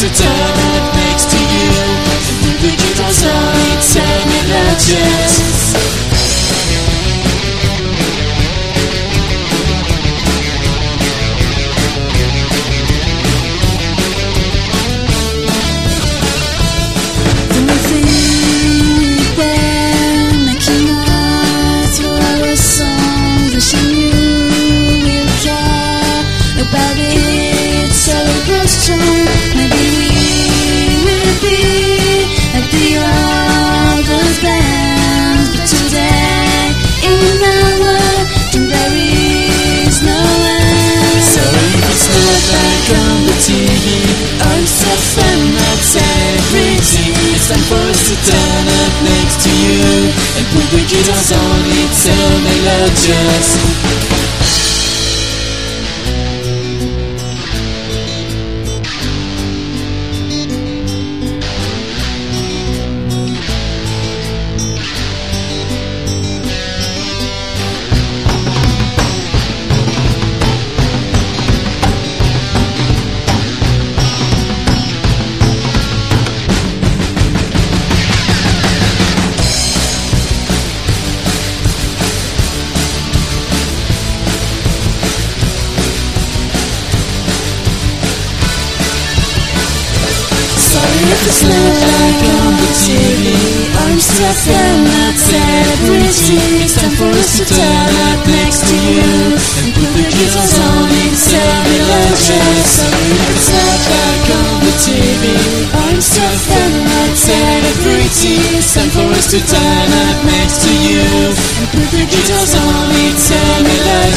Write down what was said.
to tell. I'm forced to turn up next to you And put the guitars on, it's love just. It's not like on the TV I'm stressed and not celebrity It's time for us to turn up next to you. And put the guitars on in cellular if it's not like on the TV I'm stressed and not celebrity It's time for us to turn up next to you And put the guitars on in cellular